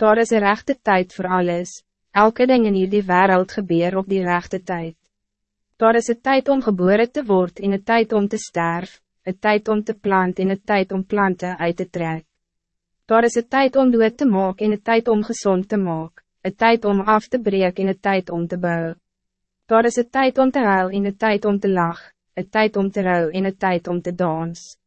Daar is een rechte tijd voor alles, elke ding in hierdie wereld gebeur op die rechte tijd. Daar is een tijd om geboren te worden en een tijd om te sterven, een tijd om te planten en een tijd om planten uit te trekken. Daar is een tijd om dood te maken en een tijd om gezond te maken, een tijd om af te breken en een tijd om te bouwen. Daar is een tijd om te huilen en een tijd om te lachen, een tijd om te rouwen en een tijd om te dansen.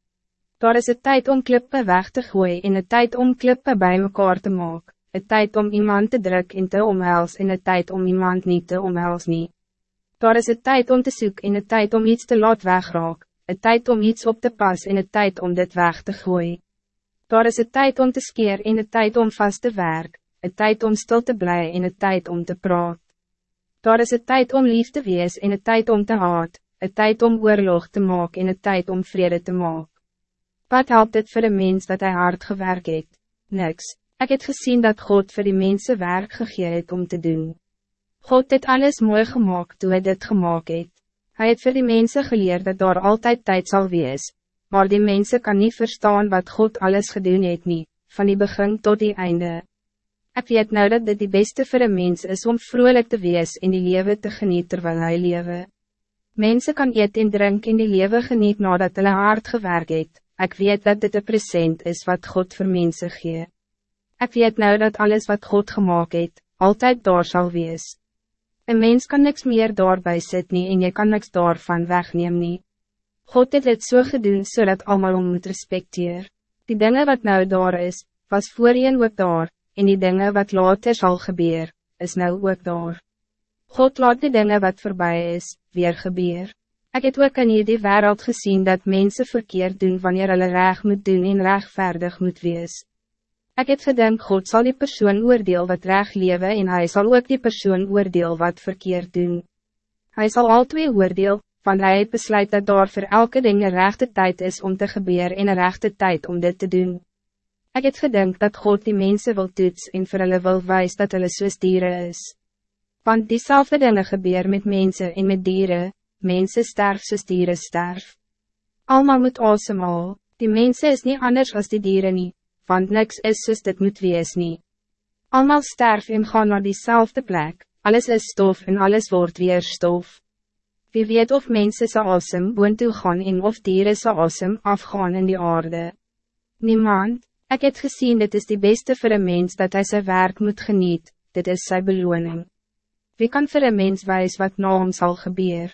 Daar is een tijd om klippen weg te gooien en een tijd om klippen bij elkaar te maken, een tijd om iemand te drukken en te omhels en een tijd om iemand niet te omhels niet. Daar is een tijd om te zoeken en een tijd om iets te laten wegraak, een tijd om iets op te passen en een tijd om dit weg te gooien. Daar is een tijd om te skeer en een tijd om vast te werk, een tijd om stil te blijven en een tijd om te praat. Daar is een tijd om lief te wees en een tijd om te haat, een tijd om oorlog te maken en een tijd om vrede te maken. Wat helpt het voor een mens dat hij hard gewerkt heeft? Niks. Ik heb gezien dat God voor die mensen werk gegeven het om te doen. God het alles mooi gemaakt toen hij dit gemaakt het. Hij het voor die mensen geleerd dat daar altijd tijd zal wees, maar die mensen kan niet verstaan wat God alles gedaan het niet, van die begin tot die einde. Ik weet nou dat dit die beste voor een mens is om vrolijk te wees in die leven te genieten terwijl hij leven. Mensen kan eet en drink in die leven geniet nadat hulle hard gewerkt het. Ik weet dat dit een present is wat God voor mensen gee. Ik weet nou dat alles wat God gemaakt het, altijd daar zal wees. Een mens kan niks meer daarbij zitten nie en je kan niks daarvan wegneem nie. God het het so gedoen zodat so allemaal om moet respecteer. Die dingen wat nou daar is, was voorheen ook daar, en die dingen wat later zal gebeuren, is nou ook daar. God laat die dingen wat voorbij is, weer gebeur. Ik heb ook in die wereld gezien dat mensen verkeerd doen wanneer hulle reg moet doen en rechtvaardig moet wees. Ik heb gedink God zal die persoon oordeel wat reg lewe en hij zal ook die persoon oordeel wat verkeerd doen. Hij zal al twee oordeel, van hij het besluit dat daar voor elke ding een rechte tijd is om te gebeuren en een rechte tijd om dit te doen. Ik heb gedink dat God die mensen wil toets en vir hulle wil wijs dat hulle soos dieren is. Want diezelfde dingen gebeuren met mensen en met dieren, mensen sterf soos dieren sterf. Almal moet asemhaal, die mensen is niet anders als die dieren niet, want niks is soos dit moet wees nie. Almal sterf en gaan naar diezelfde plek, alles is stof en alles wordt weer stof. Wie weet of mensen sa asem toe gaan en of dieren sa asem afgaan in die aarde. Niemand, ik heb gezien dit is die beste voor een mens dat hij zijn werk moet geniet, dit is zijn beloning. Wie kan voor een mens wijs wat na hom sal gebeur?